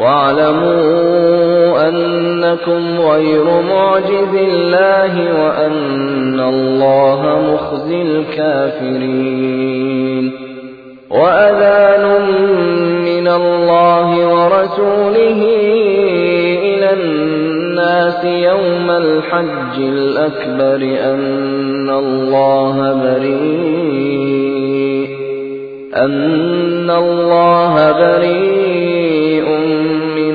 واعلموا أنكم غير معجز الله وأن الله مخزي الكافرين. وأذان من الله ورسوله إلى الناس يوم الحج الأكبر أن الله بريء. أن الله بريء.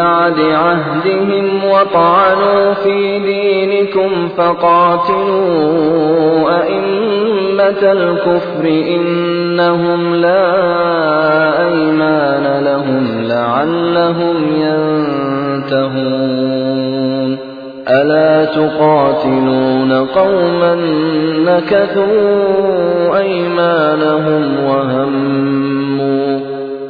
بعد عهدهم وطعنوا في دينكم فقاتلوا أئمة الكفر إنهم لا أيمان لهم لعلهم ينتهون. ألا تقاتلون قوما نكثوا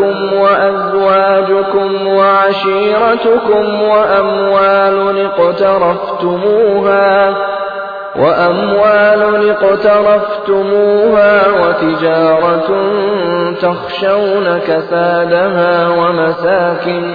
وإخوانكم وأزواجكم وعشيرتكم وأموال اقترفتموها وأموال اقترفتموها وتجارة تخشون كسادها ومساكن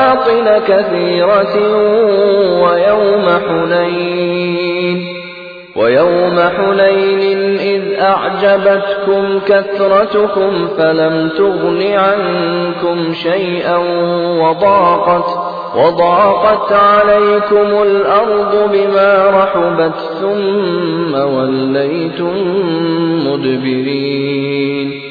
مواطن كثيرة ويوم حنين ويوم حنين إذ أعجبتكم كثرتكم فلم تغن عنكم شيئا وضاقت وضاقت عليكم الأرض بما رحبت ثم وليتم مدبرين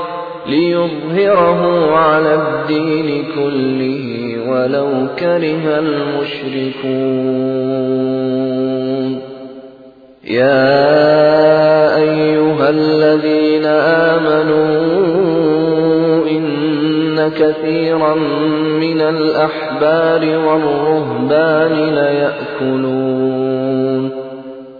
ليظهره على الدين كله ولو كره المشركون. يا أيها الذين آمنوا إن كثيرا من الأحبار والرهبان ليأكلون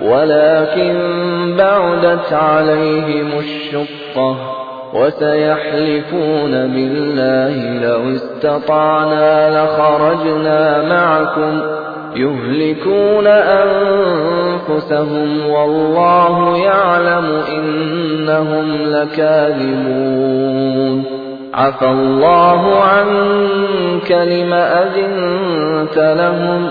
ولكن بعدت عليهم الشقة وسيحلفون بالله لو استطعنا لخرجنا معكم يهلكون أنفسهم والله يعلم إنهم لكاذبون عفى الله عنك لم أذنت لهم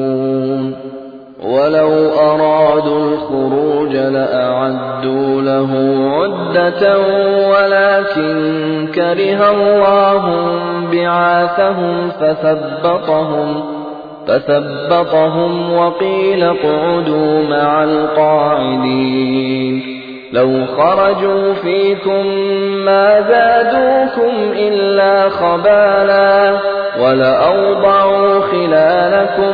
ولو أرادوا الخروج لأعدوا له عدة ولكن كره الله بعاثهم فثبطهم فثبطهم وقيل اقعدوا مع القاعدين لو خرجوا فيكم ما زادوكم إلا خبالا ولأوضعوا خلالكم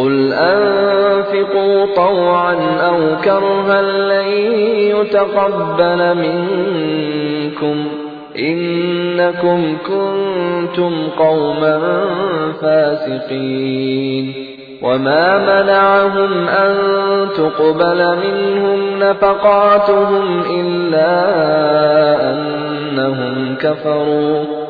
قل أنفقوا طوعا أو كرها لن يتقبل منكم إنكم كنتم قوما فاسقين وما منعهم أن تقبل منهم نفقاتهم إلا أنهم كفروا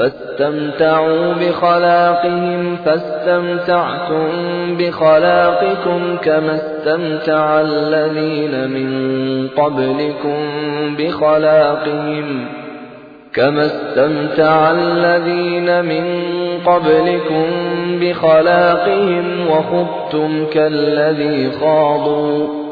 فاستمتعوا بخلاقهم فاستمتعتم بخلاقكم كما استمتع الذين من قبلكم بخلاقهم. كما استمتع الذين من قبلكم بخلاقهم وخضتم كالذي خاضوا.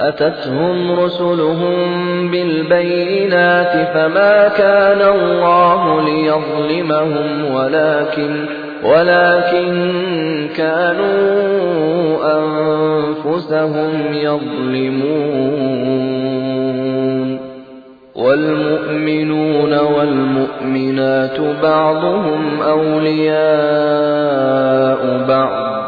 أتتهم رسلهم بالبينات فما كان الله ليظلمهم ولكن ولكن كانوا أنفسهم يظلمون والمؤمنون والمؤمنات بعضهم أولياء بعض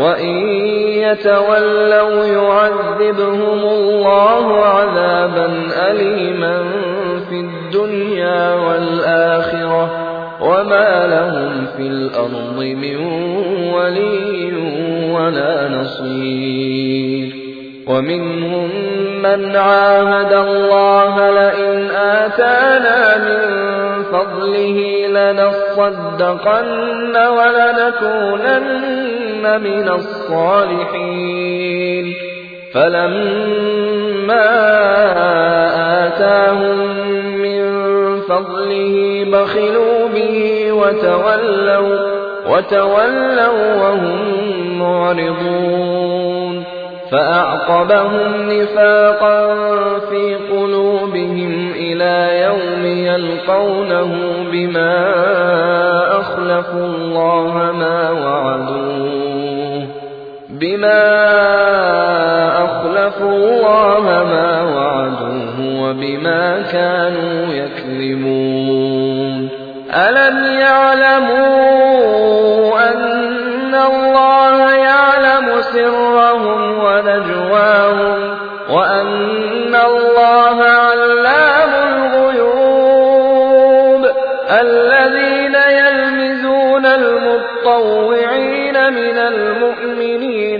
وإن يتولوا يعذبهم الله عذابا أليما في الدنيا والآخرة وما لهم في الأرض من ولي ولا نصير ومنهم من عاهد الله لئن آتانا من فضله لنصدقن ولنكونن من الصالحين. فلما آتاهم من فضله بخلوا به وتولوا وتولوا وهم معرضون. فأعقبهم نفاقا في قلوبهم إلى يوم يلقونه بما أخلفوا الله ما وعدوه بما أخلفوا الله ما وعدوه وبما كانوا يكذبون. ألم يعلموا أن الله يعلم سرهم ونجواهم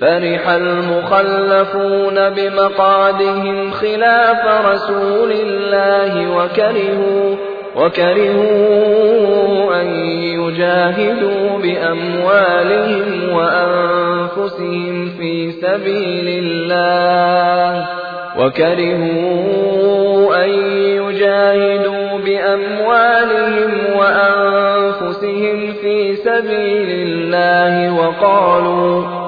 فرح المخلفون بمقعدهم خلاف رسول الله وكرهوا وكرهوا أن يجاهدوا بأموالهم وأنفسهم في سبيل الله وكرهوا أن يجاهدوا بأموالهم وأنفسهم في سبيل الله وقالوا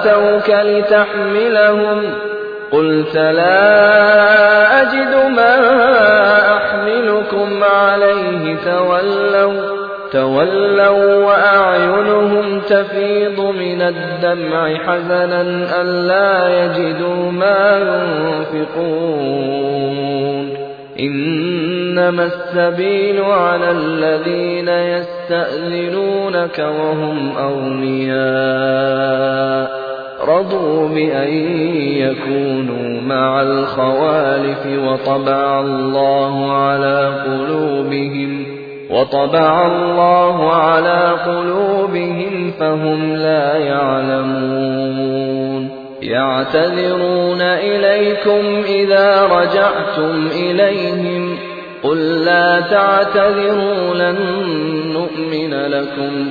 أتوك لتحملهم قلت لا أجد ما أحملكم عليه تولوا تولوا وأعينهم تفيض من الدمع حزنا ألا يجدوا ما ينفقون إنما السبيل على الذين يستأذنونك وهم أغنياء رضوا بأن يكونوا مع الخوالف وطبع الله على قلوبهم وطبع الله على قلوبهم فهم لا يعلمون يعتذرون إليكم إذا رجعتم إليهم قل لا تعتذروا لن نؤمن لكم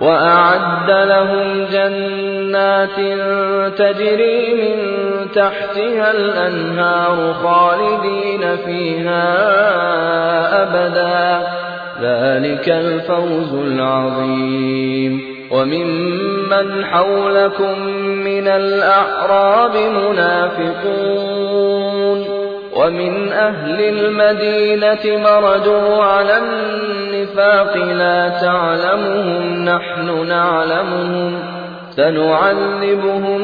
وأعد لهم جنات تجري من تحتها الأنهار خالدين فيها أبدا. ذلك الفوز العظيم. وممن حولكم من الأعراب منافقون. ومن أهل المدينة مردوا على النفاق لا تعلمهم نحن نعلمهم سنعذبهم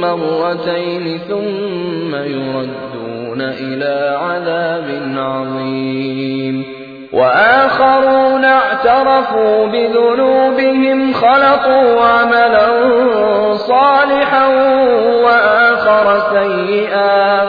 مرتين ثم يردون إلى عذاب عظيم وآخرون اعترفوا بذنوبهم خلقوا عملا صالحا وآخر سيئا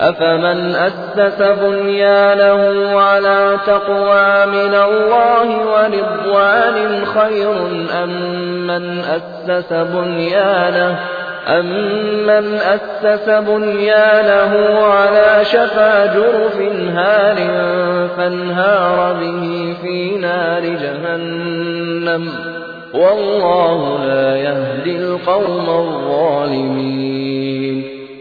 أفمن أسس بنيانه على تقوى من الله ورضوان خير أم من أسس بنيانه أمن أسس بنيانه على شفا جرف هار فانهار به في نار جهنم والله لا يهدي القوم الظالمين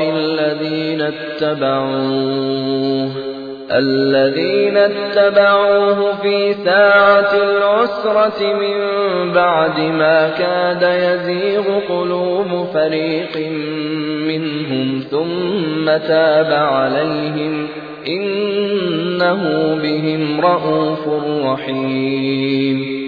الذين اتبعوه الذين اتبعوه في ساعة العسرة من بعد ما كاد يزيغ قلوب فريق منهم ثم تاب عليهم إنه بهم رءوف رحيم.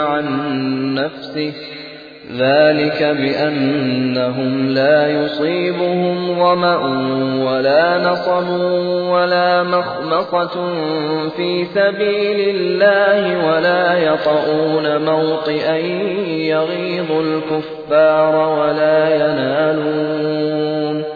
عن نفسه ذلك بأنهم لا يصيبهم ظمأ ولا نصب ولا مخمصة في سبيل الله ولا يطؤون موطئا يغيظ الكفار ولا ينالون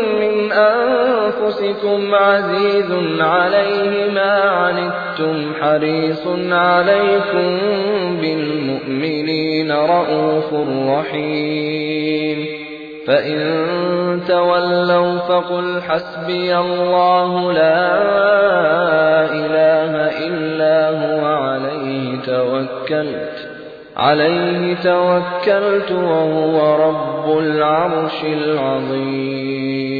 من أنفسكم عزيز عليه ما عنتم حريص عليكم بالمؤمنين رءوف رحيم. فإن تولوا فقل حسبي الله لا إله إلا هو عليه توكلت عليه توكلت وهو رب العرش العظيم.